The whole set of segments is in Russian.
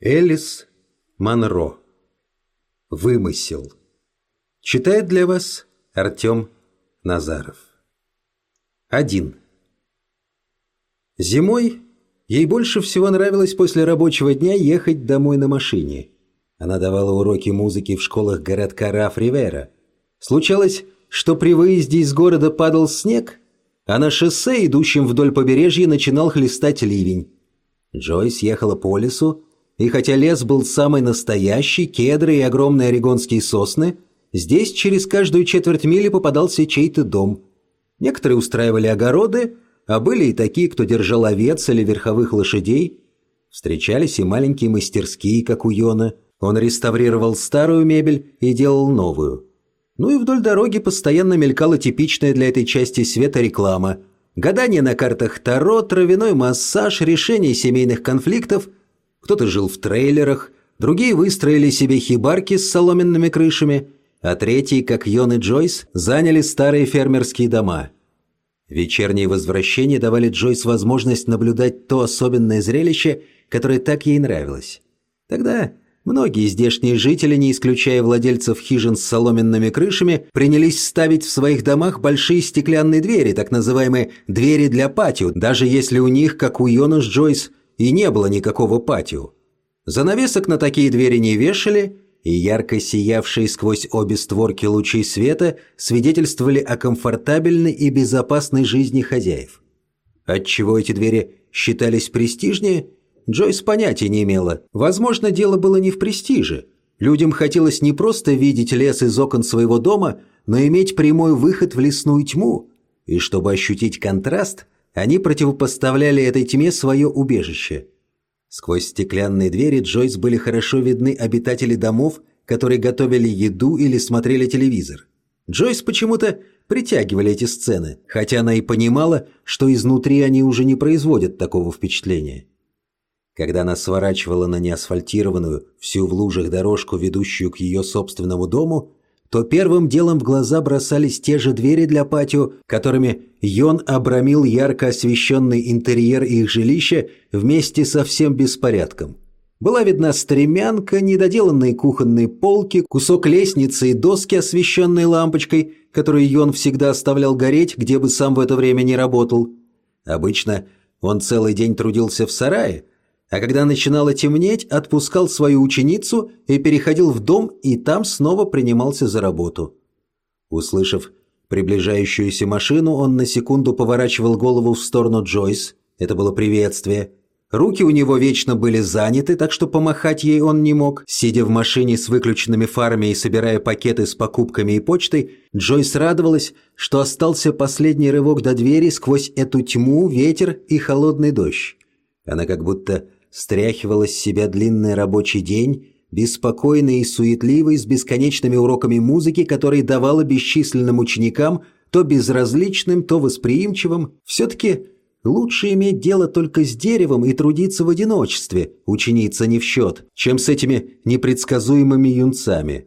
Элис Монро. Вымысел. Читает для вас Артем Назаров. 1. Зимой ей больше всего нравилось после рабочего дня ехать домой на машине. Она давала уроки музыки в школах городка Раф-Ривера. Случалось, что при выезде из города падал снег, а на шоссе, идущем вдоль побережья, начинал хлестать ливень. Джойс ехала по лесу, и хотя лес был самый настоящий, кедры и огромные орегонские сосны, здесь через каждую четверть мили попадался чей-то дом. Некоторые устраивали огороды, а были и такие, кто держал овец или верховых лошадей. Встречались и маленькие мастерские, как у Йона. Он реставрировал старую мебель и делал новую. Ну и вдоль дороги постоянно мелькала типичная для этой части света реклама. Гадание на картах Таро, травяной массаж, решение семейных конфликтов – кто-то жил в трейлерах, другие выстроили себе хибарки с соломенными крышами, а третьи, как Йон и Джойс, заняли старые фермерские дома. Вечерние возвращения давали Джойс возможность наблюдать то особенное зрелище, которое так ей нравилось. Тогда многие здешние жители, не исключая владельцев хижин с соломенными крышами, принялись ставить в своих домах большие стеклянные двери, так называемые «двери для патио», даже если у них, как у Йона с Джойс, и не было никакого патио. Занавесок на такие двери не вешали, и ярко сиявшие сквозь обе створки лучи света свидетельствовали о комфортабельной и безопасной жизни хозяев. Отчего эти двери считались престижнее, Джойс понятия не имела. Возможно, дело было не в престиже. Людям хотелось не просто видеть лес из окон своего дома, но иметь прямой выход в лесную тьму. И чтобы ощутить контраст – они противопоставляли этой тьме свое убежище. Сквозь стеклянные двери Джойс были хорошо видны обитатели домов, которые готовили еду или смотрели телевизор. Джойс почему-то притягивали эти сцены, хотя она и понимала, что изнутри они уже не производят такого впечатления. Когда она сворачивала на неасфальтированную, всю в лужах дорожку, ведущую к ее собственному дому, то первым делом в глаза бросались те же двери для патио, которыми Йон обрамил ярко освещенный интерьер их жилища вместе со всем беспорядком. Была видна стремянка, недоделанные кухонные полки, кусок лестницы и доски, освещенные лампочкой, которую Йон всегда оставлял гореть, где бы сам в это время не работал. Обычно он целый день трудился в сарае, а когда начинало темнеть, отпускал свою ученицу и переходил в дом, и там снова принимался за работу. Услышав приближающуюся машину, он на секунду поворачивал голову в сторону Джойс. Это было приветствие. Руки у него вечно были заняты, так что помахать ей он не мог. Сидя в машине с выключенными фарами и собирая пакеты с покупками и почтой, Джойс радовалась, что остался последний рывок до двери сквозь эту тьму, ветер и холодный дождь. Она как будто стряхивала с себя длинный рабочий день, беспокойный и суетливый, с бесконечными уроками музыки, которые давала бесчисленным ученикам, то безразличным, то восприимчивым, все-таки лучше иметь дело только с деревом и трудиться в одиночестве, ученица не в счет, чем с этими непредсказуемыми юнцами.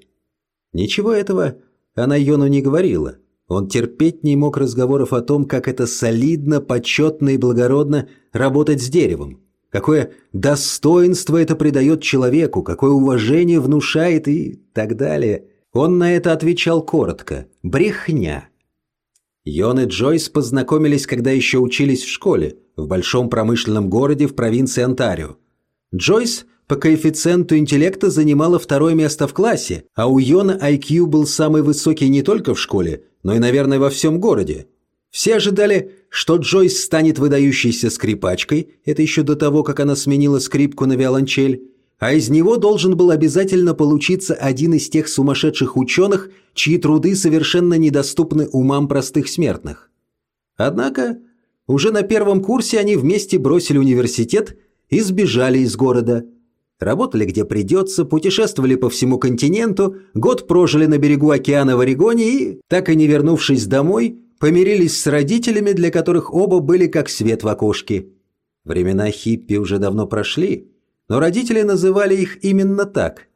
Ничего этого она Йону не говорила. Он терпеть не мог разговоров о том, как это солидно, почетно и благородно работать с деревом какое достоинство это придает человеку, какое уважение внушает и так далее. Он на это отвечал коротко – брехня. Йон и Джойс познакомились, когда еще учились в школе, в большом промышленном городе в провинции Онтарио. Джойс по коэффициенту интеллекта занимала второе место в классе, а у Йона IQ был самый высокий не только в школе, но и, наверное, во всем городе. Все ожидали, что Джойс станет выдающейся скрипачкой, это еще до того, как она сменила скрипку на виолончель, а из него должен был обязательно получиться один из тех сумасшедших ученых, чьи труды совершенно недоступны умам простых смертных. Однако уже на первом курсе они вместе бросили университет и сбежали из города. Работали где придется, путешествовали по всему континенту, год прожили на берегу океана в Орегоне и, так и не вернувшись домой, помирились с родителями, для которых оба были как свет в окошке. Времена хиппи уже давно прошли, но родители называли их именно так.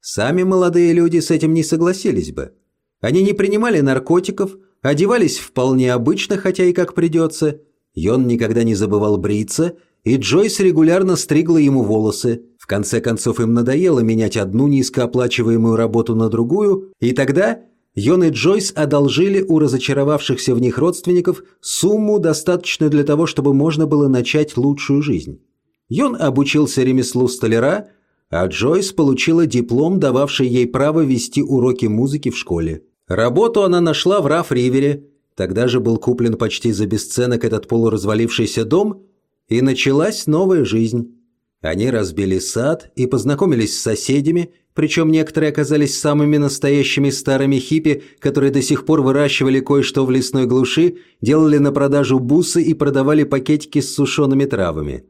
Сами молодые люди с этим не согласились бы. Они не принимали наркотиков, одевались вполне обычно, хотя и как придется. Йон никогда не забывал бриться и Джойс регулярно стригла ему волосы. В конце концов им надоело менять одну низкооплачиваемую работу на другую, и тогда Йон и Джойс одолжили у разочаровавшихся в них родственников сумму, достаточную для того, чтобы можно было начать лучшую жизнь. Йон обучился ремеслу столяра, а Джойс получила диплом, дававший ей право вести уроки музыки в школе. Работу она нашла в Раф-Ривере, тогда же был куплен почти за бесценок этот полуразвалившийся дом, и началась новая жизнь. Они разбили сад и познакомились с соседями, причем некоторые оказались самыми настоящими старыми хиппи, которые до сих пор выращивали кое-что в лесной глуши, делали на продажу бусы и продавали пакетики с сушеными травами.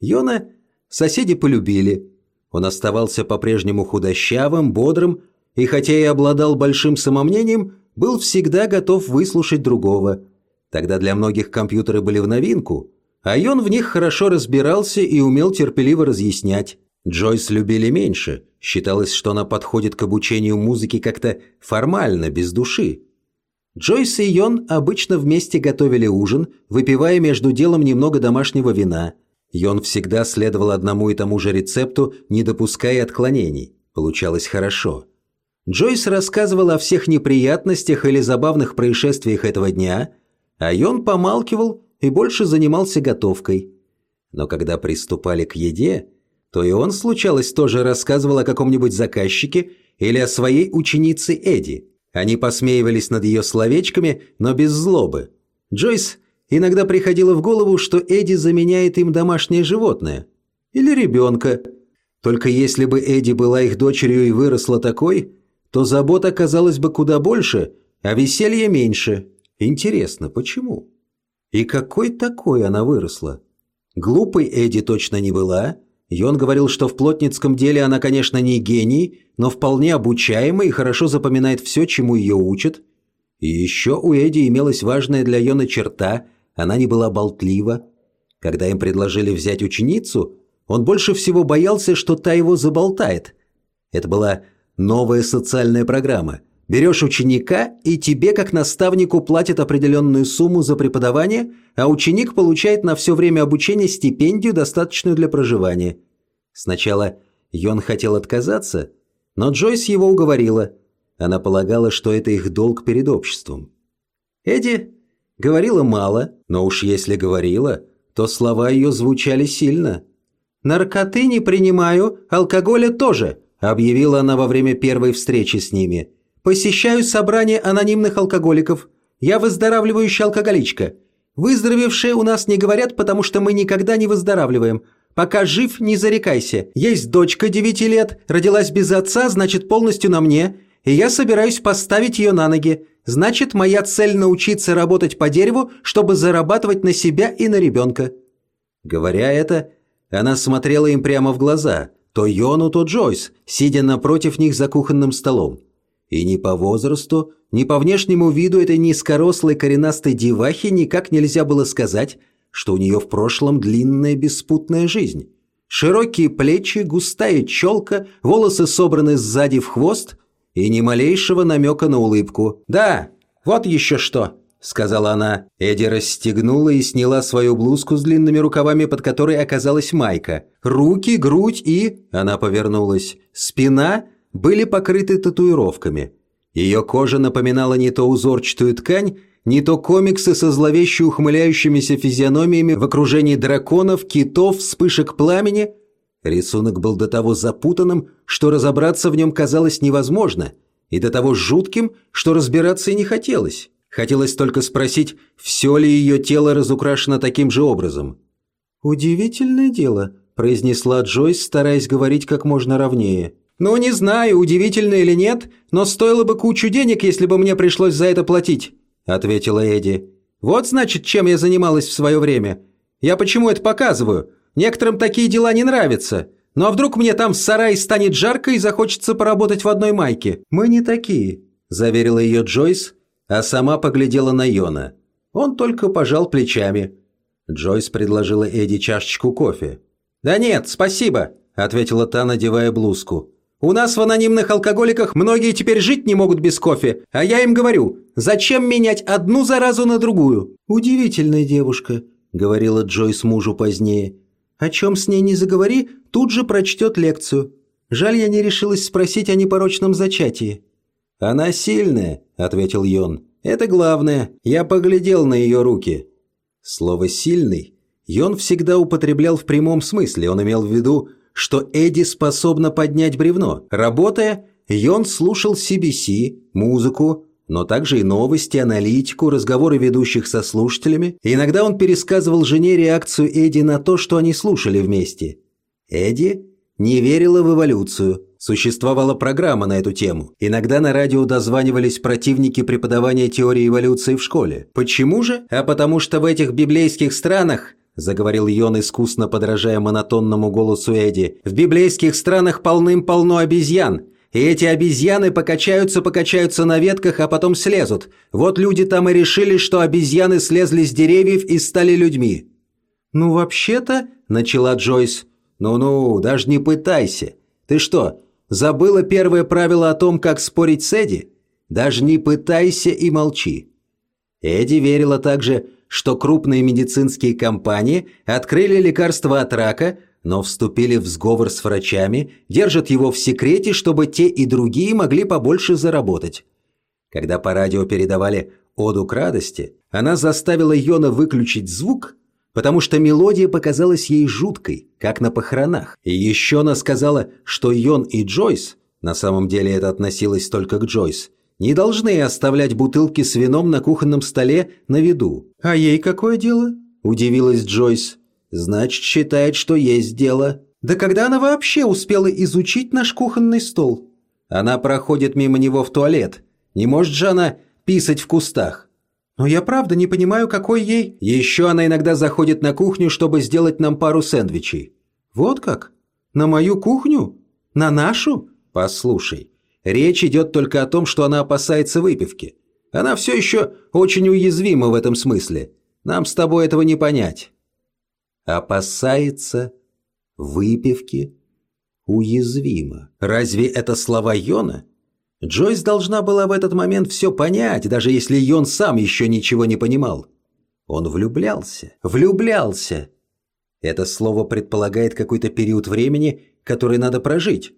Йона соседи полюбили. Он оставался по-прежнему худощавым, бодрым, и хотя и обладал большим самомнением, был всегда готов выслушать другого. Тогда для многих компьютеры были в новинку, а Йон в них хорошо разбирался и умел терпеливо разъяснять. Джойс любили меньше, считалось, что она подходит к обучению музыки как-то формально, без души. Джойс и Йон обычно вместе готовили ужин, выпивая между делом немного домашнего вина. Йон всегда следовал одному и тому же рецепту, не допуская отклонений. Получалось хорошо. Джойс рассказывал о всех неприятностях или забавных происшествиях этого дня, а Йон помалкивал и больше занимался готовкой. Но когда приступали к еде, то и он, случалось, тоже рассказывал о каком-нибудь заказчике или о своей ученице Эдди. Они посмеивались над ее словечками, но без злобы. Джойс иногда приходило в голову, что Эдди заменяет им домашнее животное. Или ребенка. Только если бы Эдди была их дочерью и выросла такой, то забот оказалось бы куда больше, а веселья меньше. Интересно, почему? И какой такой она выросла? Глупой Эдди точно не была. Йон говорил, что в плотницком деле она, конечно, не гений, но вполне обучаемый и хорошо запоминает все, чему ее учат. И еще у Эдди имелась важная для Йона черта – она не была болтлива. Когда им предложили взять ученицу, он больше всего боялся, что та его заболтает. Это была Новая социальная программа. Берешь ученика, и тебе, как наставнику, платят определенную сумму за преподавание, а ученик получает на все время обучения стипендию, достаточную для проживания. Сначала Йон хотел отказаться, но Джойс его уговорила. Она полагала, что это их долг перед обществом. Эдди говорила мало, но уж если говорила, то слова ее звучали сильно. «Наркоты не принимаю, алкоголя тоже», объявила она во время первой встречи с ними. «Посещаю собрание анонимных алкоголиков. Я выздоравливающая алкоголичка. Выздоровевшие у нас не говорят, потому что мы никогда не выздоравливаем. Пока жив, не зарекайся. Есть дочка девяти лет, родилась без отца, значит, полностью на мне, и я собираюсь поставить ее на ноги. Значит, моя цель научиться работать по дереву, чтобы зарабатывать на себя и на ребенка». Говоря это, она смотрела им прямо в глаза – то Йону, то Джойс, сидя напротив них за кухонным столом. И ни по возрасту, ни по внешнему виду этой низкорослой коренастой девахи никак нельзя было сказать, что у нее в прошлом длинная беспутная жизнь. Широкие плечи, густая челка, волосы собраны сзади в хвост и ни малейшего намека на улыбку. «Да, вот еще что!» – сказала она. Эдди расстегнула и сняла свою блузку с длинными рукавами, под которой оказалась майка. Руки, грудь и... Она повернулась. Спина были покрыты татуировками. Ее кожа напоминала не то узорчатую ткань, не то комиксы со зловеще ухмыляющимися физиономиями в окружении драконов, китов, вспышек пламени. Рисунок был до того запутанным, что разобраться в нем казалось невозможно, и до того жутким, что разбираться и не хотелось. Хотелось только спросить, все ли ее тело разукрашено таким же образом. «Удивительное дело», – произнесла Джойс, стараясь говорить как можно ровнее. «Ну, не знаю, удивительно или нет, но стоило бы кучу денег, если бы мне пришлось за это платить», – ответила Эдди. «Вот, значит, чем я занималась в свое время. Я почему это показываю? Некоторым такие дела не нравятся. Ну а вдруг мне там в сарае станет жарко и захочется поработать в одной майке?» «Мы не такие», – заверила ее Джойс, а сама поглядела на Йона. Он только пожал плечами. Джойс предложила Эдди чашечку кофе. «Да нет, спасибо», – ответила та, надевая блузку. «У нас в анонимных алкоголиках многие теперь жить не могут без кофе, а я им говорю, зачем менять одну заразу на другую?» «Удивительная девушка», – говорила Джойс мужу позднее. О чем с ней не заговори, тут же прочтет лекцию. Жаль, я не решилась спросить о непорочном зачатии». «Она сильная», — ответил Йон. «Это главное. Я поглядел на ее руки». Слово «сильный» Йон всегда употреблял в прямом смысле. Он имел в виду, что Эдди способна поднять бревно. Работая, Йон слушал CBC, музыку, но также и новости, аналитику, разговоры ведущих со слушателями. иногда он пересказывал жене реакцию Эдди на то, что они слушали вместе. Эдди не верила в эволюцию. Существовала программа на эту тему. Иногда на радио дозванивались противники преподавания теории эволюции в школе. Почему же? А потому что в этих библейских странах заговорил Йон, искусно подражая монотонному голосу Эдди. «В библейских странах полным-полно обезьян. И эти обезьяны покачаются-покачаются на ветках, а потом слезут. Вот люди там и решили, что обезьяны слезли с деревьев и стали людьми». «Ну, вообще-то...» – начала Джойс. «Ну-ну, даже не пытайся. Ты что, забыла первое правило о том, как спорить с Эдди? Даже не пытайся и молчи». Эдди верила также, что крупные медицинские компании открыли лекарство от рака, но вступили в сговор с врачами, держат его в секрете, чтобы те и другие могли побольше заработать. Когда по радио передавали «Оду к радости», она заставила Йона выключить звук, потому что мелодия показалась ей жуткой, как на похоронах. И еще она сказала, что Йон и Джойс, на самом деле это относилось только к Джойс, не должны оставлять бутылки с вином на кухонном столе на виду. «А ей какое дело?» – удивилась Джойс. Значит, считает, что есть дело. Да когда она вообще успела изучить наш кухонный стол? Она проходит мимо него в туалет. Не может же она писать в кустах? Но я правда не понимаю, какой ей... Еще она иногда заходит на кухню, чтобы сделать нам пару сэндвичей. Вот как? На мою кухню? На нашу? Послушай, речь идет только о том, что она опасается выпивки. Она все еще очень уязвима в этом смысле. Нам с тобой этого не понять опасается выпивки, уязвима. Разве это слова Йона? Джойс должна была в этот момент все понять, даже если Йон сам еще ничего не понимал. Он влюблялся, влюблялся. Это слово предполагает какой-то период времени, который надо прожить.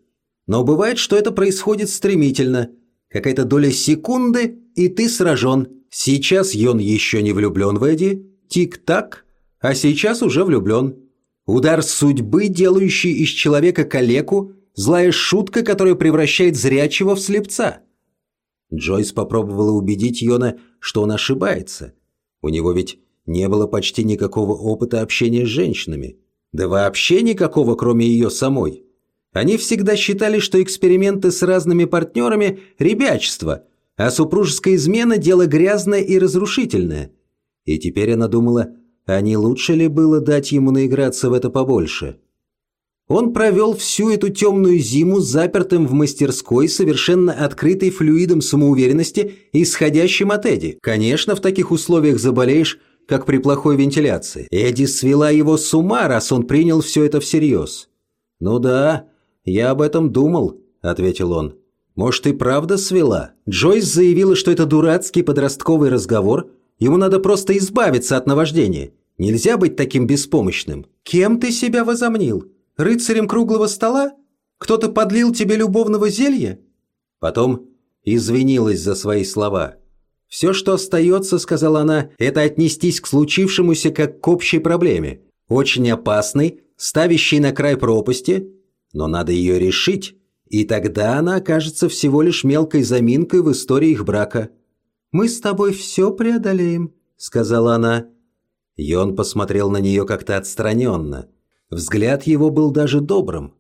Но бывает, что это происходит стремительно. Какая-то доля секунды, и ты сражен. Сейчас Йон еще не влюблен в Эдди. Тик-так, а сейчас уже влюблен. Удар судьбы, делающий из человека калеку, злая шутка, которая превращает зрячего в слепца. Джойс попробовала убедить Йона, что он ошибается. У него ведь не было почти никакого опыта общения с женщинами. Да вообще никакого, кроме ее самой. Они всегда считали, что эксперименты с разными партнерами – ребячество, а супружеская измена – дело грязное и разрушительное. И теперь она думала – а не лучше ли было дать ему наиграться в это побольше? Он провел всю эту темную зиму запертым в мастерской, совершенно открытой флюидом самоуверенности, исходящим от Эдди. Конечно, в таких условиях заболеешь, как при плохой вентиляции. Эдди свела его с ума, раз он принял все это всерьез. «Ну да, я об этом думал», — ответил он. «Может, и правда свела?» Джойс заявила, что это дурацкий подростковый разговор, ему надо просто избавиться от наваждения. Нельзя быть таким беспомощным. Кем ты себя возомнил? Рыцарем круглого стола? Кто-то подлил тебе любовного зелья?» Потом извинилась за свои слова. «Все, что остается, — сказала она, — это отнестись к случившемуся как к общей проблеме. Очень опасной, ставящей на край пропасти, но надо ее решить, и тогда она окажется всего лишь мелкой заминкой в истории их брака». «Мы с тобой все преодолеем», — сказала она. И он посмотрел на нее как-то отстраненно. Взгляд его был даже добрым.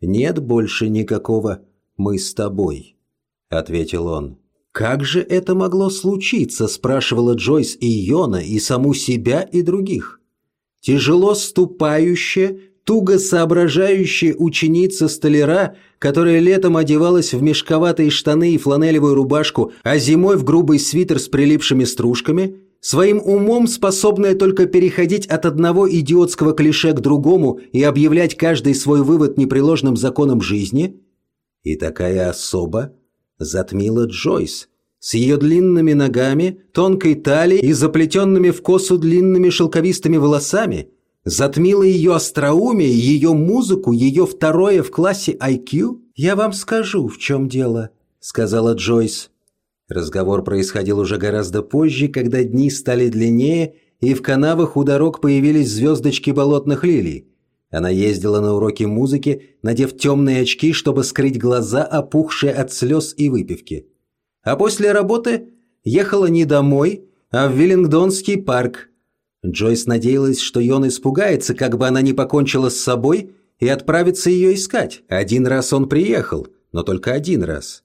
«Нет больше никакого «мы с тобой», — ответил он. «Как же это могло случиться?» – спрашивала Джойс и Йона, и саму себя, и других. Тяжело ступающая, туго соображающая ученица столяра, которая летом одевалась в мешковатые штаны и фланелевую рубашку, а зимой в грубый свитер с прилипшими стружками – своим умом способная только переходить от одного идиотского клише к другому и объявлять каждый свой вывод непреложным законом жизни? И такая особа затмила Джойс с ее длинными ногами, тонкой талией и заплетенными в косу длинными шелковистыми волосами. Затмило ее остроумие, ее музыку, ее второе в классе IQ? «Я вам скажу, в чем дело», — сказала Джойс. Разговор происходил уже гораздо позже, когда дни стали длиннее, и в канавах у дорог появились звездочки болотных лилий. Она ездила на уроки музыки, надев темные очки, чтобы скрыть глаза, опухшие от слез и выпивки. А после работы ехала не домой, а в Виллингдонский парк. Джойс надеялась, что Йон испугается, как бы она не покончила с собой, и отправится ее искать. Один раз он приехал, но только один раз.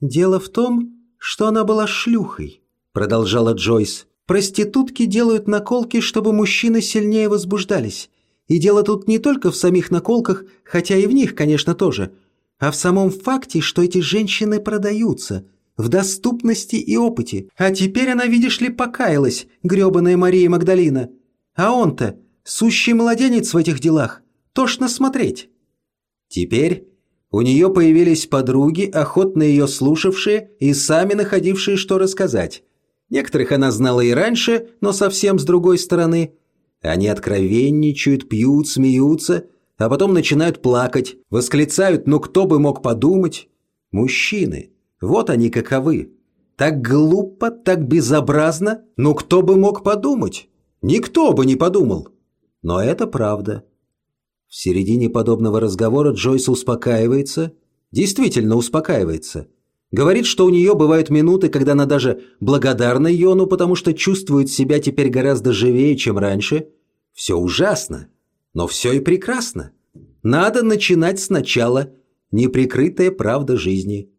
«Дело в том, что она была шлюхой», — продолжала Джойс. «Проститутки делают наколки, чтобы мужчины сильнее возбуждались. И дело тут не только в самих наколках, хотя и в них, конечно, тоже, а в самом факте, что эти женщины продаются, в доступности и опыте. А теперь она, видишь ли, покаялась, грёбаная Мария Магдалина. А он-то, сущий младенец в этих делах, тошно смотреть. Теперь у нее появились подруги, охотно ее слушавшие и сами находившие, что рассказать. Некоторых она знала и раньше, но совсем с другой стороны – они откровенничают, пьют, смеются, а потом начинают плакать, восклицают «ну кто бы мог подумать?» Мужчины, вот они каковы. Так глупо, так безобразно, ну кто бы мог подумать? Никто бы не подумал. Но это правда. В середине подобного разговора Джойс успокаивается, действительно успокаивается. Говорит, что у нее бывают минуты, когда она даже благодарна Йону, потому что чувствует себя теперь гораздо живее, чем раньше. Все ужасно, но все и прекрасно. Надо начинать сначала. Неприкрытая правда жизни.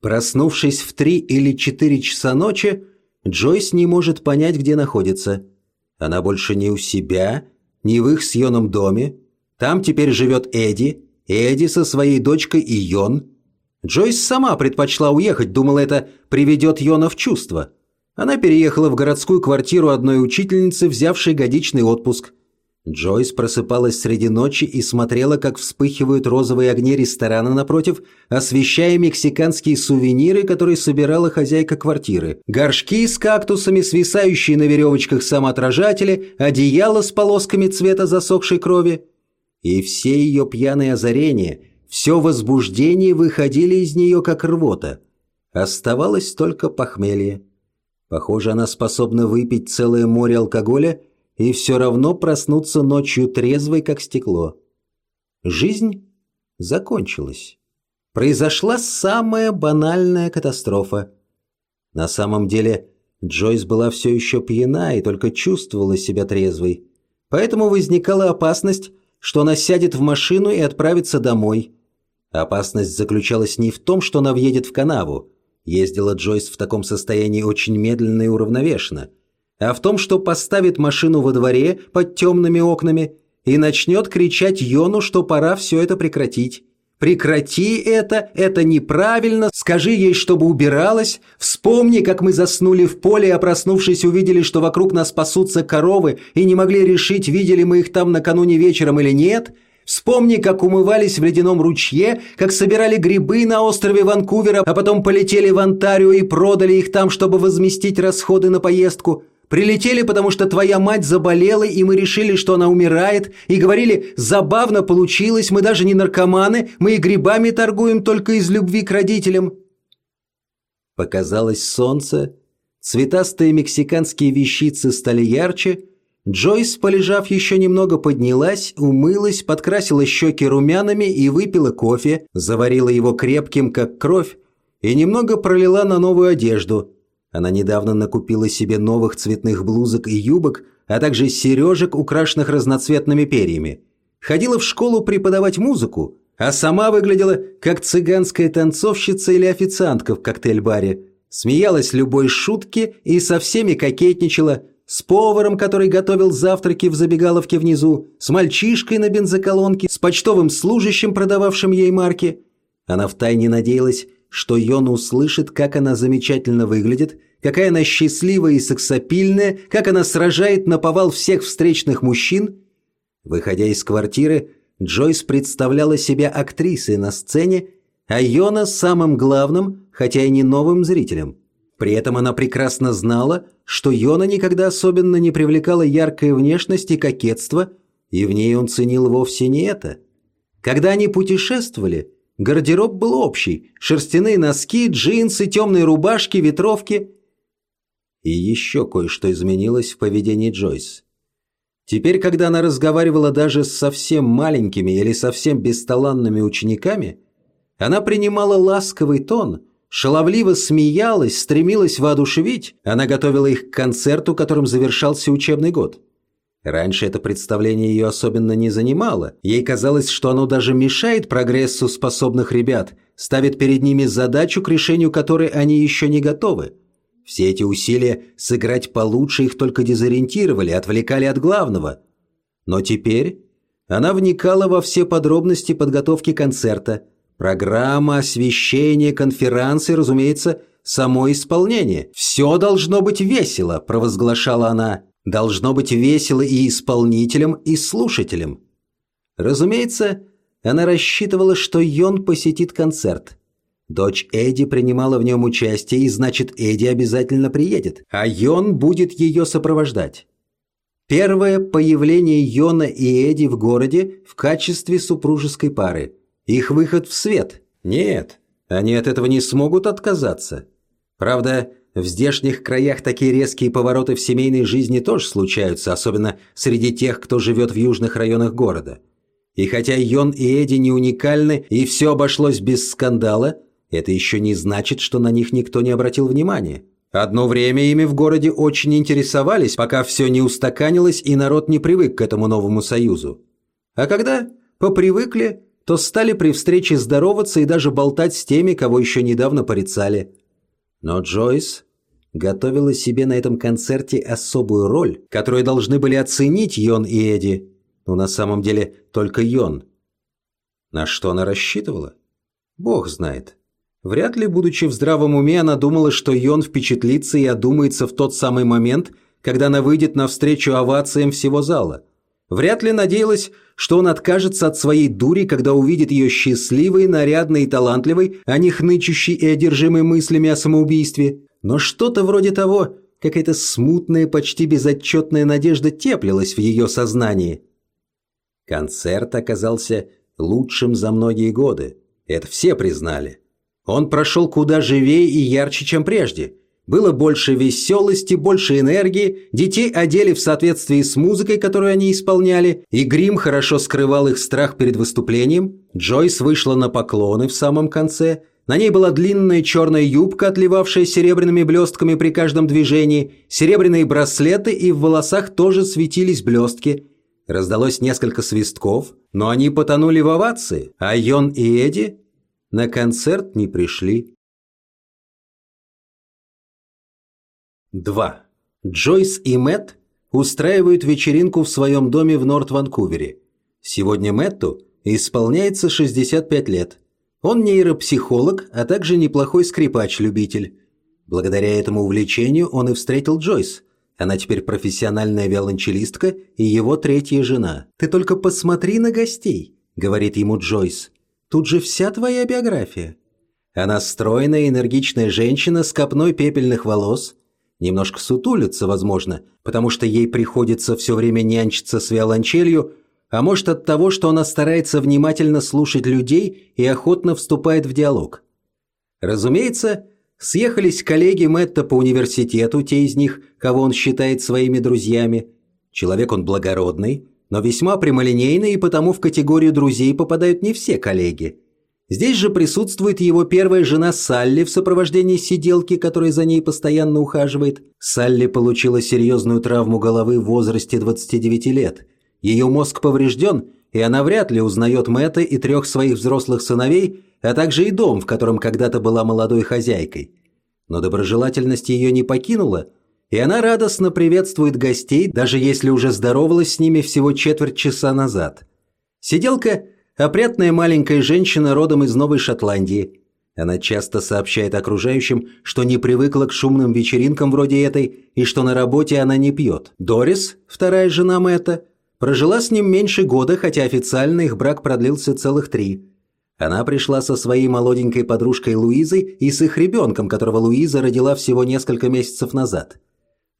Проснувшись в три или четыре часа ночи, Джойс не может понять, где находится. Она больше не у себя, не в их с Йоном доме. Там теперь живет Эдди, Эдди со своей дочкой и Йон – Джойс сама предпочла уехать, думала, это приведет Йона в чувство. Она переехала в городскую квартиру одной учительницы, взявшей годичный отпуск. Джойс просыпалась среди ночи и смотрела, как вспыхивают розовые огни ресторана напротив, освещая мексиканские сувениры, которые собирала хозяйка квартиры. Горшки с кактусами, свисающие на веревочках самоотражатели, одеяло с полосками цвета засохшей крови. И все ее пьяные озарения – все возбуждение выходили из нее как рвота. Оставалось только похмелье. Похоже, она способна выпить целое море алкоголя и все равно проснуться ночью трезвой, как стекло. Жизнь закончилась. Произошла самая банальная катастрофа. На самом деле Джойс была все еще пьяна и только чувствовала себя трезвой. Поэтому возникала опасность, что она сядет в машину и отправится домой – Опасность заключалась не в том, что она въедет в канаву. Ездила Джойс в таком состоянии очень медленно и уравновешенно. А в том, что поставит машину во дворе под темными окнами и начнет кричать Йону, что пора все это прекратить. «Прекрати это, это неправильно, скажи ей, чтобы убиралась, вспомни, как мы заснули в поле, а проснувшись увидели, что вокруг нас пасутся коровы и не могли решить, видели мы их там накануне вечером или нет», Вспомни, как умывались в ледяном ручье, как собирали грибы на острове Ванкувера, а потом полетели в Онтарио и продали их там, чтобы возместить расходы на поездку. Прилетели, потому что твоя мать заболела, и мы решили, что она умирает, и говорили, забавно получилось, мы даже не наркоманы, мы и грибами торгуем только из любви к родителям. Показалось солнце, цветастые мексиканские вещицы стали ярче, Джойс, полежав еще немного, поднялась, умылась, подкрасила щеки румянами и выпила кофе, заварила его крепким, как кровь, и немного пролила на новую одежду. Она недавно накупила себе новых цветных блузок и юбок, а также сережек, украшенных разноцветными перьями. Ходила в школу преподавать музыку, а сама выглядела как цыганская танцовщица или официантка в коктейль-баре. Смеялась любой шутке и со всеми кокетничала – с поваром, который готовил завтраки в забегаловке внизу, с мальчишкой на бензоколонке, с почтовым служащим, продававшим ей марки. Она втайне надеялась, что Йона услышит, как она замечательно выглядит, какая она счастливая и сексапильная, как она сражает на повал всех встречных мужчин. Выходя из квартиры, Джойс представляла себя актрисой на сцене, а Йона самым главным, хотя и не новым зрителем – при этом она прекрасно знала, что Йона никогда особенно не привлекала яркая внешность и кокетство, и в ней он ценил вовсе не это. Когда они путешествовали, гардероб был общий – шерстяные носки, джинсы, темные рубашки, ветровки. И еще кое-что изменилось в поведении Джойс. Теперь, когда она разговаривала даже с совсем маленькими или совсем бесталанными учениками, она принимала ласковый тон, шаловливо смеялась, стремилась воодушевить, она готовила их к концерту, которым завершался учебный год. Раньше это представление ее особенно не занимало. Ей казалось, что оно даже мешает прогрессу способных ребят, ставит перед ними задачу, к решению которой они еще не готовы. Все эти усилия сыграть получше их только дезориентировали, отвлекали от главного. Но теперь она вникала во все подробности подготовки концерта, программа, освещение, конференции, разумеется, само исполнение. «Все должно быть весело», – провозглашала она. «Должно быть весело и исполнителям, и слушателям». Разумеется, она рассчитывала, что Йон посетит концерт. Дочь Эдди принимала в нем участие, и значит, Эдди обязательно приедет, а Йон будет ее сопровождать. Первое появление Йона и Эдди в городе в качестве супружеской пары. Их выход в свет. Нет, они от этого не смогут отказаться. Правда, в здешних краях такие резкие повороты в семейной жизни тоже случаются, особенно среди тех, кто живет в южных районах города. И хотя Йон и Эдди не уникальны, и все обошлось без скандала – это еще не значит, что на них никто не обратил внимания. Одно время ими в городе очень интересовались, пока все не устаканилось и народ не привык к этому новому союзу. А когда попривыкли, то стали при встрече здороваться и даже болтать с теми, кого еще недавно порицали. Но Джойс готовила себе на этом концерте особую роль, которую должны были оценить Йон и Эдди. Но на самом деле только Йон. На что она рассчитывала? Бог знает. Вряд ли, будучи в здравом уме, она думала, что Йон впечатлится и одумается в тот самый момент, когда она выйдет навстречу овациям всего зала. Вряд ли надеялась, что он откажется от своей дури, когда увидит ее счастливой, нарядной и талантливой, а не хнычущей и одержимой мыслями о самоубийстве. Но что-то вроде того, какая-то смутная, почти безотчетная надежда теплилась в ее сознании. Концерт оказался лучшим за многие годы. Это все признали. Он прошел куда живее и ярче, чем прежде. Было больше веселости, больше энергии, детей одели в соответствии с музыкой, которую они исполняли, и грим хорошо скрывал их страх перед выступлением. Джойс вышла на поклоны в самом конце. На ней была длинная черная юбка, отливавшая серебряными блестками при каждом движении, серебряные браслеты, и в волосах тоже светились блестки. Раздалось несколько свистков, но они потонули в овации, а Йон и Эдди на концерт не пришли. 2. Джойс и Мэтт устраивают вечеринку в своем доме в Норт-Ванкувере. Сегодня Мэтту исполняется 65 лет. Он нейропсихолог, а также неплохой скрипач-любитель. Благодаря этому увлечению он и встретил Джойс. Она теперь профессиональная виолончелистка и его третья жена. «Ты только посмотри на гостей», — говорит ему Джойс. Тут же вся твоя биография. Она стройная, энергичная женщина с копной пепельных волос. Немножко сутулится, возможно, потому что ей приходится все время нянчиться с виолончелью, а может от того, что она старается внимательно слушать людей и охотно вступает в диалог. Разумеется, съехались коллеги Мэтта по университету, те из них, кого он считает своими друзьями. Человек он благородный, но весьма прямолинейный, и потому в категорию друзей попадают не все коллеги. Здесь же присутствует его первая жена Салли в сопровождении сиделки, которая за ней постоянно ухаживает. Салли получила серьезную травму головы в возрасте 29 лет. Ее мозг поврежден, и она вряд ли узнает Мэтта и трех своих взрослых сыновей, а также и дом, в котором когда-то была молодой хозяйкой. Но доброжелательность ее не покинула – и она радостно приветствует гостей, даже если уже здоровалась с ними всего четверть часа назад. Сиделка – опрятная маленькая женщина родом из Новой Шотландии. Она часто сообщает окружающим, что не привыкла к шумным вечеринкам вроде этой и что на работе она не пьет. Дорис, вторая жена Мэтта, прожила с ним меньше года, хотя официально их брак продлился целых три. Она пришла со своей молоденькой подружкой Луизой и с их ребенком, которого Луиза родила всего несколько месяцев назад –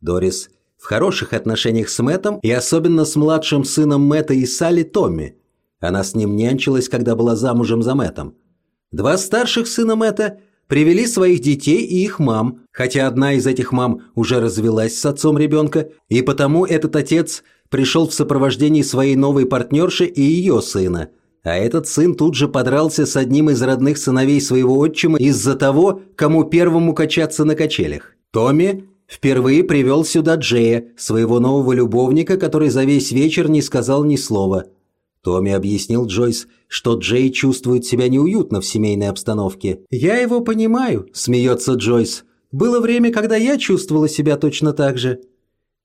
Дорис в хороших отношениях с Мэттом и особенно с младшим сыном Мэтта и Салли Томми. Она с ним нянчилась, когда была замужем за Мэттом. Два старших сына Мэтта привели своих детей и их мам, хотя одна из этих мам уже развелась с отцом ребенка, и потому этот отец пришел в сопровождении своей новой партнерши и ее сына. А этот сын тут же подрался с одним из родных сыновей своего отчима из-за того, кому первому качаться на качелях. Томми впервые привел сюда Джея, своего нового любовника, который за весь вечер не сказал ни слова. Томми объяснил Джойс, что Джей чувствует себя неуютно в семейной обстановке. «Я его понимаю», – смеется Джойс. «Было время, когда я чувствовала себя точно так же».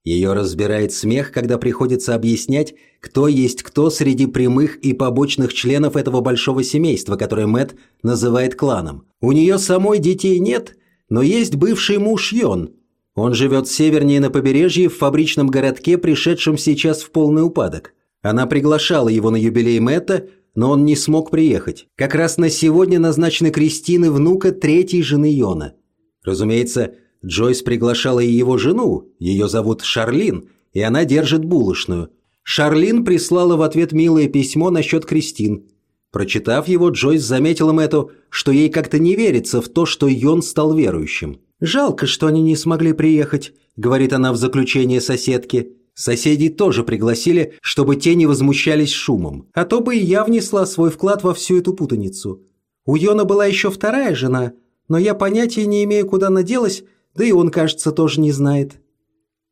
Ее разбирает смех, когда приходится объяснять, кто есть кто среди прямых и побочных членов этого большого семейства, которое Мэт называет кланом. У нее самой детей нет, но есть бывший муж Йон – он живет севернее на побережье в фабричном городке, пришедшем сейчас в полный упадок. Она приглашала его на юбилей Мэтта, но он не смог приехать. Как раз на сегодня назначены Кристины, внука третьей жены Йона. Разумеется, Джойс приглашала и его жену, ее зовут Шарлин, и она держит булочную. Шарлин прислала в ответ милое письмо насчет Кристин. Прочитав его, Джойс заметила Мэтту, что ей как-то не верится в то, что Йон стал верующим. «Жалко, что они не смогли приехать», – говорит она в заключение соседки. Соседей тоже пригласили, чтобы те не возмущались шумом. А то бы и я внесла свой вклад во всю эту путаницу. У Йона была еще вторая жена, но я понятия не имею, куда она делась, да и он, кажется, тоже не знает.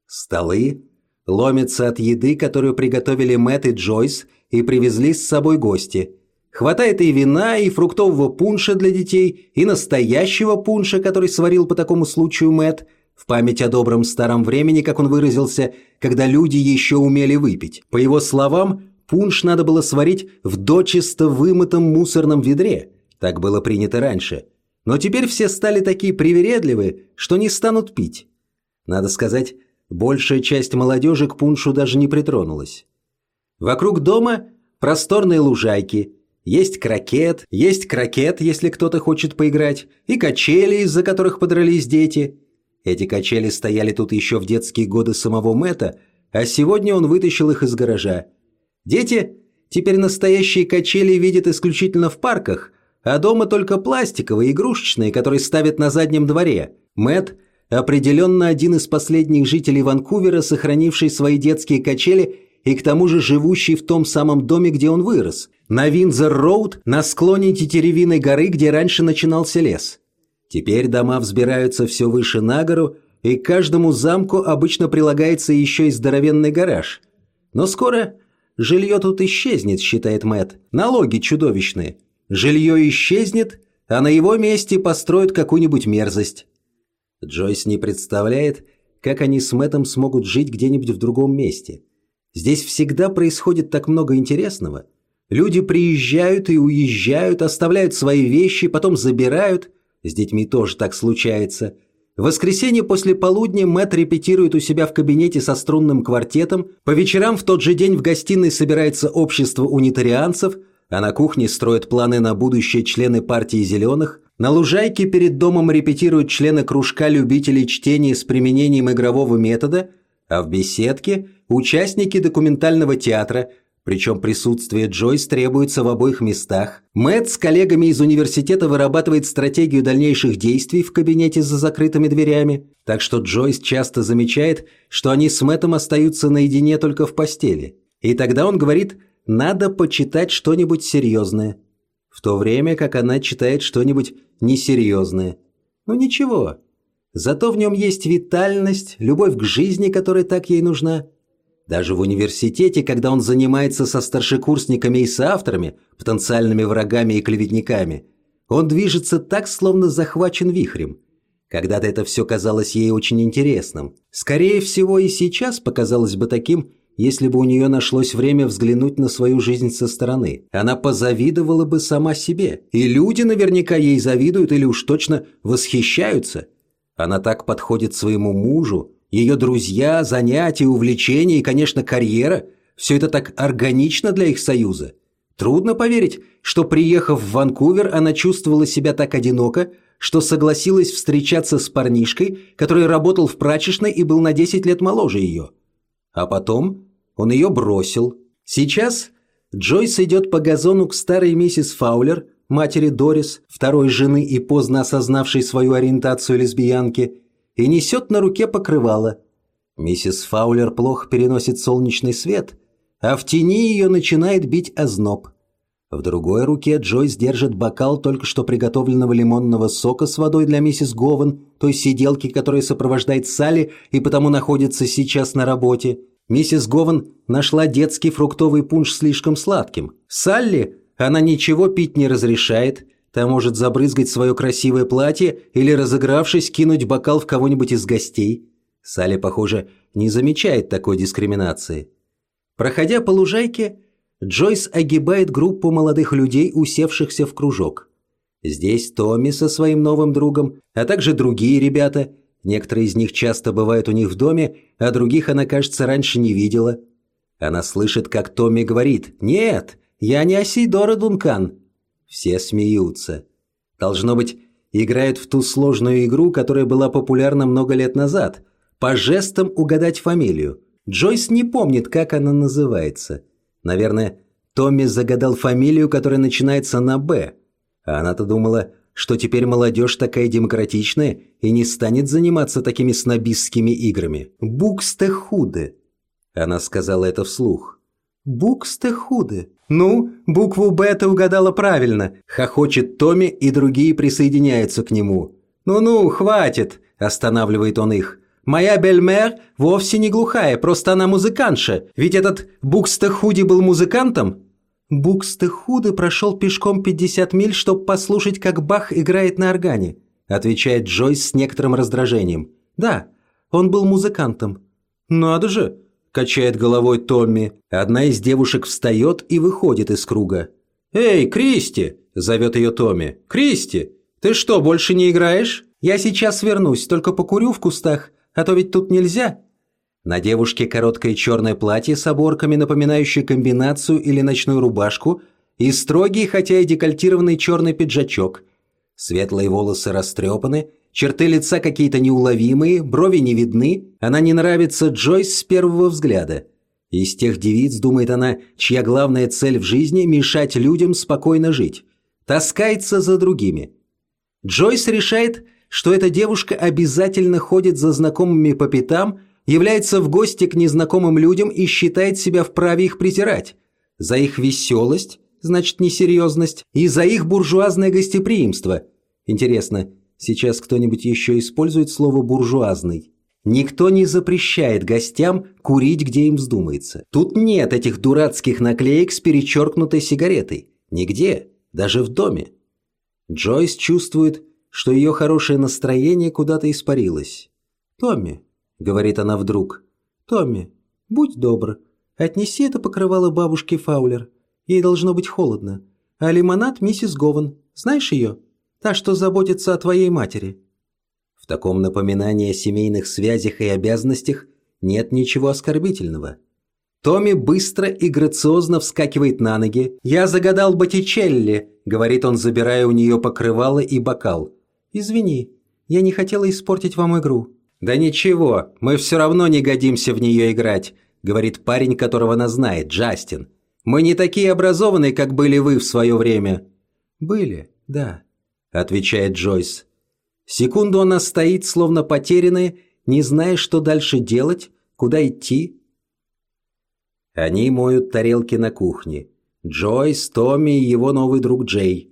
Столы ломятся от еды, которую приготовили Мэтт и Джойс и привезли с собой гости – Хватает и вина, и фруктового пунша для детей, и настоящего пунша, который сварил по такому случаю Мэт, в память о добром старом времени, как он выразился, когда люди еще умели выпить. По его словам, пунш надо было сварить в дочисто вымытом мусорном ведре. Так было принято раньше. Но теперь все стали такие привередливые, что не станут пить. Надо сказать, большая часть молодежи к пуншу даже не притронулась. Вокруг дома просторные лужайки – есть крокет, есть крокет, если кто-то хочет поиграть, и качели, из-за которых подрались дети. Эти качели стояли тут еще в детские годы самого Мэтта, а сегодня он вытащил их из гаража. Дети теперь настоящие качели видят исключительно в парках, а дома только пластиковые, игрушечные, которые ставят на заднем дворе. Мэтт определенно один из последних жителей Ванкувера, сохранивший свои детские качели и к тому же живущий в том самом доме, где он вырос – на Винзор-Роуд, на склоне Тетеревиной горы, где раньше начинался лес. Теперь дома взбираются все выше на гору, и к каждому замку обычно прилагается еще и здоровенный гараж. Но скоро жилье тут исчезнет, считает Мэт. Налоги чудовищные. Жилье исчезнет, а на его месте построят какую-нибудь мерзость. Джойс не представляет, как они с Мэтом смогут жить где-нибудь в другом месте. Здесь всегда происходит так много интересного – Люди приезжают и уезжают, оставляют свои вещи, потом забирают. С детьми тоже так случается. В воскресенье после полудня Мэтт репетирует у себя в кабинете со струнным квартетом, по вечерам в тот же день в гостиной собирается общество унитарианцев, а на кухне строят планы на будущее члены партии «Зеленых», на лужайке перед домом репетируют члены кружка любителей чтения с применением игрового метода, а в беседке – участники документального театра – причем присутствие Джойс требуется в обоих местах. Мэтт с коллегами из университета вырабатывает стратегию дальнейших действий в кабинете за закрытыми дверями. Так что Джойс часто замечает, что они с Мэттом остаются наедине только в постели. И тогда он говорит «надо почитать что-нибудь серьезное». В то время как она читает что-нибудь несерьезное. Ну ничего. Зато в нем есть витальность, любовь к жизни, которая так ей нужна. Даже в университете, когда он занимается со старшекурсниками и соавторами, потенциальными врагами и клеветниками, он движется так, словно захвачен вихрем. Когда-то это все казалось ей очень интересным. Скорее всего, и сейчас показалось бы таким, если бы у нее нашлось время взглянуть на свою жизнь со стороны. Она позавидовала бы сама себе. И люди наверняка ей завидуют или уж точно восхищаются. Она так подходит своему мужу, ее друзья, занятия, увлечения и, конечно, карьера – все это так органично для их союза. Трудно поверить, что, приехав в Ванкувер, она чувствовала себя так одиноко, что согласилась встречаться с парнишкой, который работал в прачечной и был на 10 лет моложе ее. А потом он ее бросил. Сейчас Джойс идет по газону к старой миссис Фаулер, матери Дорис, второй жены и поздно осознавшей свою ориентацию лесбиянки, и несет на руке покрывало. Миссис Фаулер плохо переносит солнечный свет, а в тени ее начинает бить озноб. В другой руке Джойс держит бокал только что приготовленного лимонного сока с водой для миссис Гован, той сиделки, которая сопровождает Салли и потому находится сейчас на работе. Миссис Гован нашла детский фруктовый пунш слишком сладким. Салли она ничего пить не разрешает, та может забрызгать свое красивое платье или, разыгравшись, кинуть бокал в кого-нибудь из гостей. Салли, похоже, не замечает такой дискриминации. Проходя по лужайке, Джойс огибает группу молодых людей, усевшихся в кружок. Здесь Томми со своим новым другом, а также другие ребята. Некоторые из них часто бывают у них в доме, а других она, кажется, раньше не видела. Она слышит, как Томми говорит «Нет, я не Асидора Дункан». Все смеются. Должно быть, играют в ту сложную игру, которая была популярна много лет назад. По жестам угадать фамилию. Джойс не помнит, как она называется – Наверное, Томми загадал фамилию, которая начинается на «Б». А она-то думала, что теперь молодежь такая демократичная и не станет заниматься такими снобистскими играми. «Букстехуде». Она сказала это вслух. «Букстехуде». «Ну, букву «Б» ты угадала правильно», – хохочет Томми, и другие присоединяются к нему. «Ну-ну, хватит», – останавливает он их. Моя Бельмер вовсе не глухая, просто она музыкантша. Ведь этот Букстехуди был музыкантом. Букстехуди прошел пешком 50 миль, чтобы послушать, как Бах играет на органе, отвечает Джойс с некоторым раздражением. Да, он был музыкантом. Надо же, качает головой Томми. Одна из девушек встает и выходит из круга. «Эй, Кристи!» – зовет ее Томми. «Кристи, ты что, больше не играешь?» «Я сейчас вернусь, только покурю в кустах, а то ведь тут нельзя». На девушке короткое черное платье с оборками, напоминающее комбинацию или ночную рубашку, и строгий, хотя и декольтированный черный пиджачок. Светлые волосы растрепаны, черты лица какие-то неуловимые, брови не видны. Она не нравится Джойс с первого взгляда. Из тех девиц, думает она, чья главная цель в жизни – мешать людям спокойно жить. Таскается за другими. Джойс решает, что эта девушка обязательно ходит за знакомыми по пятам, является в гости к незнакомым людям и считает себя вправе их презирать. За их веселость, значит несерьезность, и за их буржуазное гостеприимство. Интересно, сейчас кто-нибудь еще использует слово «буржуазный»? Никто не запрещает гостям курить, где им вздумается. Тут нет этих дурацких наклеек с перечеркнутой сигаретой. Нигде, даже в доме. Джойс чувствует, что ее хорошее настроение куда-то испарилось. «Томми», — говорит она вдруг, — «Томми, будь добр, отнеси это покрывало бабушке Фаулер. Ей должно быть холодно. А лимонад миссис Гован, знаешь ее? Та, что заботится о твоей матери». В таком напоминании о семейных связях и обязанностях нет ничего оскорбительного. Томми быстро и грациозно вскакивает на ноги. «Я загадал Боттичелли», — говорит он, забирая у нее покрывало и бокал. «Извини, я не хотела испортить вам игру». «Да ничего, мы все равно не годимся в нее играть», – говорит парень, которого она знает, Джастин. «Мы не такие образованные, как были вы в свое время». «Были, да», – отвечает Джойс. Секунду она стоит, словно потерянная, не зная, что дальше делать, куда идти. Они моют тарелки на кухне. Джойс, Томми и его новый друг Джей.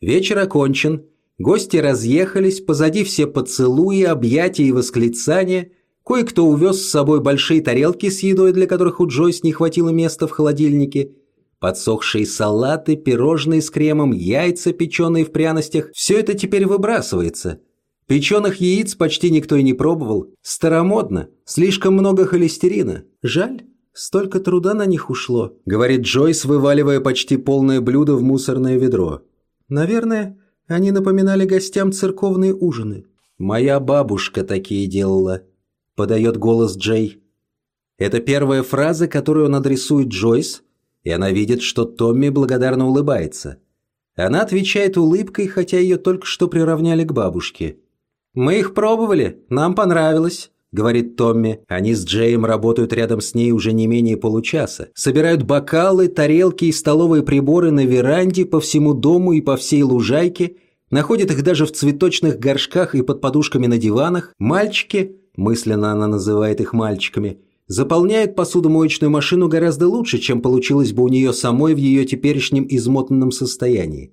Вечер окончен – Гости разъехались, позади все поцелуи, объятия и восклицания. Кое-кто увез с собой большие тарелки с едой, для которых у Джойс не хватило места в холодильнике. Подсохшие салаты, пирожные с кремом, яйца, печеные в пряностях – все это теперь выбрасывается. Печеных яиц почти никто и не пробовал. Старомодно. Слишком много холестерина. Жаль. Столько труда на них ушло, говорит Джойс, вываливая почти полное блюдо в мусорное ведро. Наверное, они напоминали гостям церковные ужины. «Моя бабушка такие делала», – подает голос Джей. Это первая фраза, которую он адресует Джойс, и она видит, что Томми благодарно улыбается. Она отвечает улыбкой, хотя ее только что приравняли к бабушке. «Мы их пробовали, нам понравилось», — говорит Томми. Они с Джеем работают рядом с ней уже не менее получаса. Собирают бокалы, тарелки и столовые приборы на веранде по всему дому и по всей лужайке. Находят их даже в цветочных горшках и под подушками на диванах. Мальчики, мысленно она называет их мальчиками, заполняют посудомоечную машину гораздо лучше, чем получилось бы у нее самой в ее теперешнем измотанном состоянии.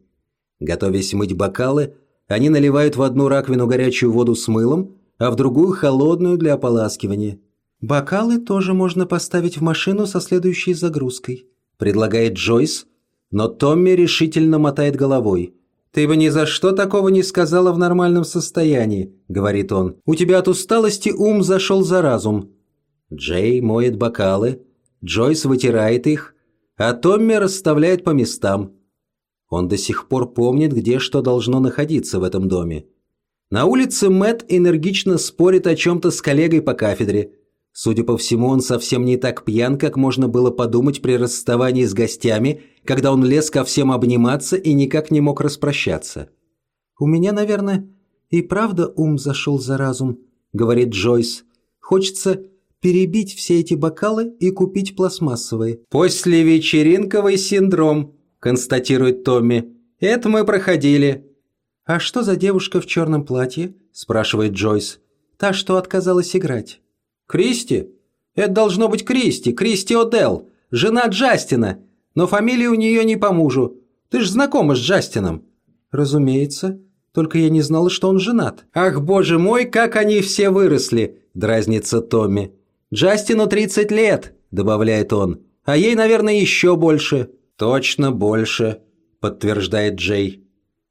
Готовясь мыть бокалы, они наливают в одну раковину горячую воду с мылом, а в другую холодную для ополаскивания. «Бокалы тоже можно поставить в машину со следующей загрузкой», предлагает Джойс, но Томми решительно мотает головой. «Ты бы ни за что такого не сказала в нормальном состоянии», — говорит он. «У тебя от усталости ум зашел за разум». Джей моет бокалы, Джойс вытирает их, а Томми расставляет по местам. Он до сих пор помнит, где что должно находиться в этом доме. На улице Мэт энергично спорит о чем-то с коллегой по кафедре. Судя по всему, он совсем не так пьян, как можно было подумать при расставании с гостями, когда он лез ко всем обниматься и никак не мог распрощаться. «У меня, наверное, и правда ум зашел за разум», — говорит Джойс. «Хочется перебить все эти бокалы и купить пластмассовые». «После вечеринковый синдром», констатирует Томми. «Это мы проходили». «А что за девушка в черном платье?» – спрашивает Джойс. «Та, что отказалась играть». «Кристи? Это должно быть Кристи, Кристи О'Делл, жена Джастина, но фамилия у нее не по мужу. Ты ж знакома с Джастином». «Разумеется. Только я не знала, что он женат». «Ах, боже мой, как они все выросли!» – дразнится Томми. «Джастину 30 лет», – добавляет он. «А ей, наверное, еще больше». «Точно больше», – подтверждает Джей.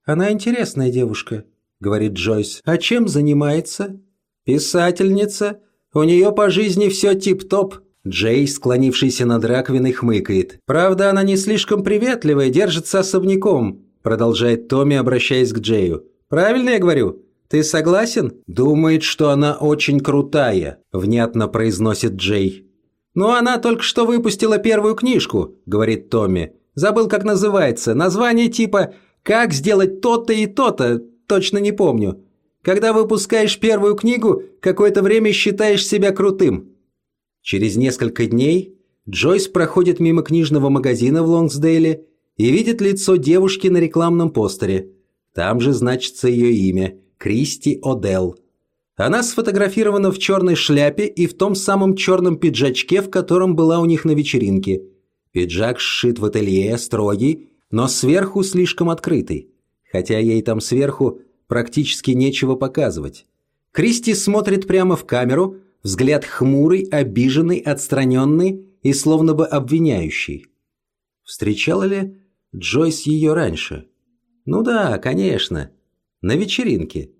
«Она интересная девушка», – говорит Джойс. «А чем занимается?» «Писательница. У нее по жизни все тип-топ». Джей, склонившийся над раковиной, хмыкает. «Правда, она не слишком приветливая, держится особняком», – продолжает Томми, обращаясь к Джею. «Правильно я говорю? Ты согласен?» «Думает, что она очень крутая», – внятно произносит Джей. «Ну, она только что выпустила первую книжку», – говорит Томми. «Забыл, как называется. Название типа «Как сделать то-то и то-то», точно не помню. Когда выпускаешь первую книгу, какое-то время считаешь себя крутым». Через несколько дней Джойс проходит мимо книжного магазина в Лонгсдейле и видит лицо девушки на рекламном постере. Там же значится ее имя – Кристи О'Делл. Она сфотографирована в черной шляпе и в том самом черном пиджачке, в котором была у них на вечеринке. Пиджак сшит в ателье, строгий, но сверху слишком открытый. Хотя ей там сверху практически нечего показывать. Кристи смотрит прямо в камеру, взгляд хмурый, обиженный, отстраненный и словно бы обвиняющий. Встречала ли Джойс ее раньше? Ну да, конечно. На вечеринке.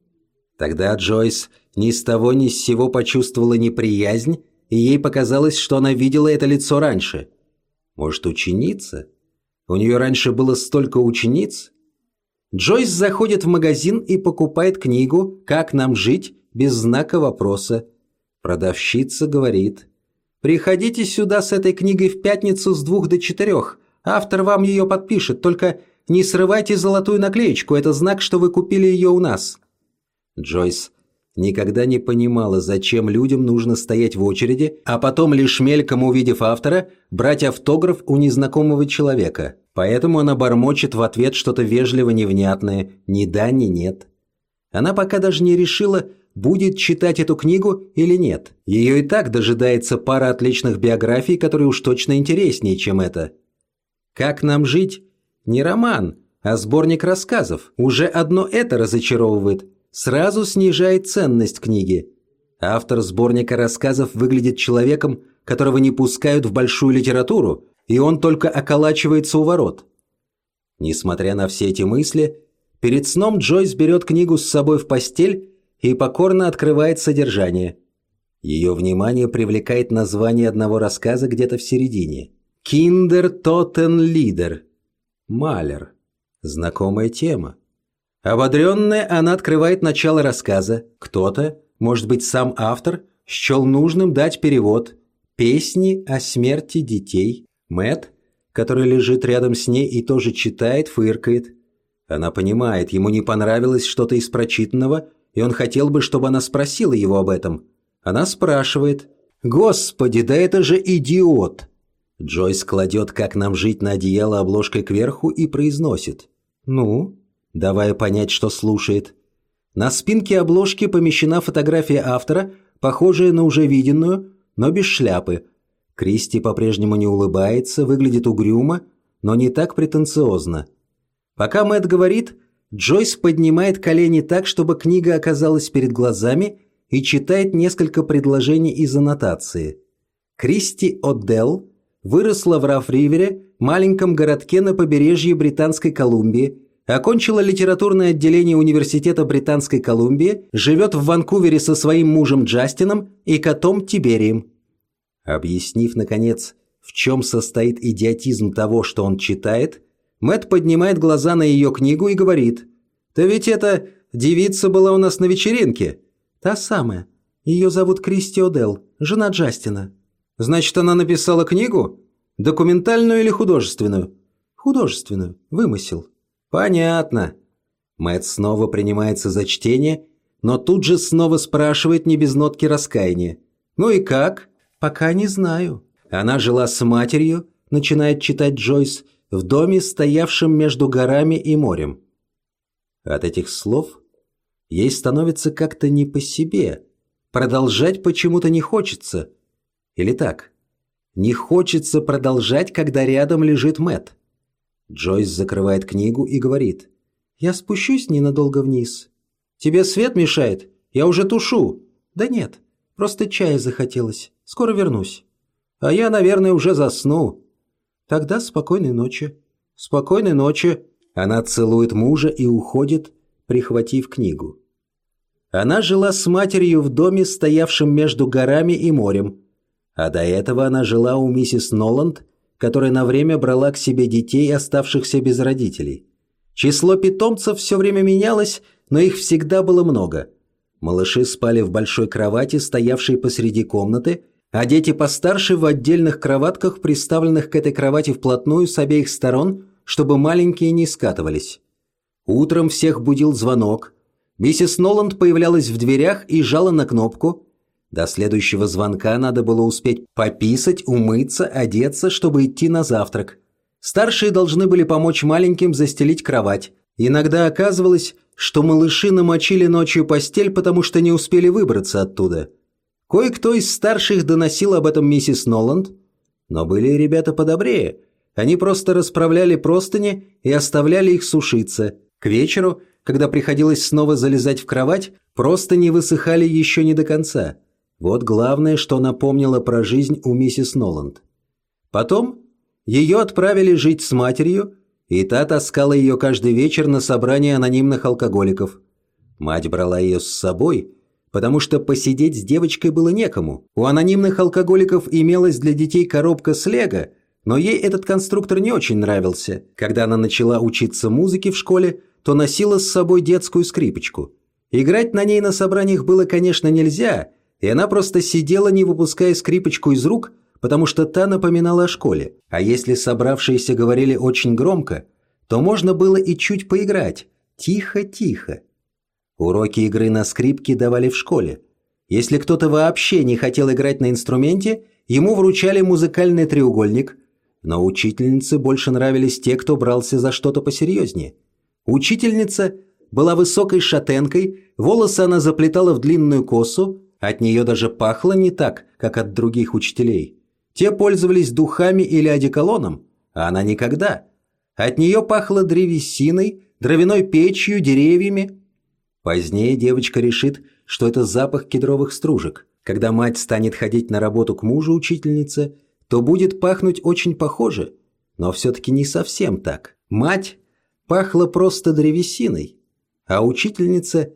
Тогда Джойс ни с того ни с сего почувствовала неприязнь, и ей показалось, что она видела это лицо раньше. Может, ученица? У нее раньше было столько учениц? Джойс заходит в магазин и покупает книгу «Как нам жить?» без знака вопроса. Продавщица говорит «Приходите сюда с этой книгой в пятницу с двух до четырех. Автор вам ее подпишет, только не срывайте золотую наклеечку, это знак, что вы купили ее у нас». Джойс никогда не понимала, зачем людям нужно стоять в очереди, а потом, лишь мельком увидев автора, брать автограф у незнакомого человека. Поэтому она бормочет в ответ что-то вежливо-невнятное «ни да, ни нет». Она пока даже не решила, будет читать эту книгу или нет. Ее и так дожидается пара отличных биографий, которые уж точно интереснее, чем это. «Как нам жить?» Не роман, а сборник рассказов. Уже одно это разочаровывает – сразу снижает ценность книги. Автор сборника рассказов выглядит человеком, которого не пускают в большую литературу, и он только околачивается у ворот. Несмотря на все эти мысли, перед сном Джойс берет книгу с собой в постель и покорно открывает содержание. Ее внимание привлекает название одного рассказа где-то в середине. «Киндер Тоттен Лидер». Малер. Знакомая тема. Ободренная, она открывает начало рассказа. Кто-то, может быть, сам автор, счел нужным дать перевод. Песни о смерти детей. Мэт, который лежит рядом с ней и тоже читает, фыркает. Она понимает, ему не понравилось что-то из прочитанного, и он хотел бы, чтобы она спросила его об этом. Она спрашивает. «Господи, да это же идиот!» Джойс кладет «Как нам жить» на одеяло обложкой кверху и произносит. «Ну?» Давая понять, что слушает. На спинке обложки помещена фотография автора, похожая на уже виденную, но без шляпы. Кристи по-прежнему не улыбается, выглядит угрюмо, но не так претенциозно. Пока Мэтт говорит, Джойс поднимает колени так, чтобы книга оказалась перед глазами и читает несколько предложений из аннотации. Кристи О'Делл выросла в Раф-Ривере, маленьком городке на побережье Британской Колумбии, окончила литературное отделение Университета Британской Колумбии, живет в Ванкувере со своим мужем Джастином и котом Тиберием. Объяснив, наконец, в чем состоит идиотизм того, что он читает, Мэт поднимает глаза на ее книгу и говорит, «Да ведь эта девица была у нас на вечеринке». «Та самая. Ее зовут Кристи О'Делл, жена Джастина». «Значит, она написала книгу? Документальную или художественную?» «Художественную. Вымысел». «Понятно». Мэт снова принимается за чтение, но тут же снова спрашивает не без нотки раскаяния. «Ну и как?» «Пока не знаю». Она жила с матерью, начинает читать Джойс, в доме, стоявшем между горами и морем. От этих слов ей становится как-то не по себе. Продолжать почему-то не хочется. Или так? Не хочется продолжать, когда рядом лежит Мэт. Джойс закрывает книгу и говорит. «Я спущусь ненадолго вниз». «Тебе свет мешает? Я уже тушу». «Да нет, просто чая захотелось. Скоро вернусь». «А я, наверное, уже засну». «Тогда спокойной ночи». «Спокойной ночи». Она целует мужа и уходит, прихватив книгу. Она жила с матерью в доме, стоявшем между горами и морем. А до этого она жила у миссис Ноланд, которая на время брала к себе детей, оставшихся без родителей. Число питомцев все время менялось, но их всегда было много. Малыши спали в большой кровати, стоявшей посреди комнаты, а дети постарше в отдельных кроватках, приставленных к этой кровати вплотную с обеих сторон, чтобы маленькие не скатывались. Утром всех будил звонок. Миссис Ноланд появлялась в дверях и жала на кнопку. До следующего звонка надо было успеть пописать, умыться, одеться, чтобы идти на завтрак. Старшие должны были помочь маленьким застелить кровать. Иногда оказывалось, что малыши намочили ночью постель, потому что не успели выбраться оттуда. Кое-кто из старших доносил об этом миссис Ноланд, но были ребята подобрее. Они просто расправляли простыни и оставляли их сушиться. К вечеру, когда приходилось снова залезать в кровать, простыни высыхали еще не до конца. Вот главное, что напомнило про жизнь у миссис Ноланд. Потом ее отправили жить с матерью, и та таскала ее каждый вечер на собрание анонимных алкоголиков. Мать брала ее с собой – потому что посидеть с девочкой было некому. У анонимных алкоголиков имелась для детей коробка с лего, но ей этот конструктор не очень нравился. Когда она начала учиться музыке в школе, то носила с собой детскую скрипочку. Играть на ней на собраниях было, конечно, нельзя, и она просто сидела, не выпуская скрипочку из рук, потому что та напоминала о школе. А если собравшиеся говорили очень громко, то можно было и чуть поиграть. Тихо-тихо. Уроки игры на скрипке давали в школе. Если кто-то вообще не хотел играть на инструменте, ему вручали музыкальный треугольник, но учительнице больше нравились те, кто брался за что-то посерьезнее. Учительница была высокой шатенкой, волосы она заплетала в длинную косу, от нее даже пахло не так, как от других учителей. Те пользовались духами или одеколоном, а она никогда. От нее пахло древесиной, дровяной печью, деревьями, Позднее девочка решит, что это запах кедровых стружек. Когда мать станет ходить на работу к мужу учительницы, то будет пахнуть очень похоже, но все-таки не совсем так. Мать пахла просто древесиной, а учительница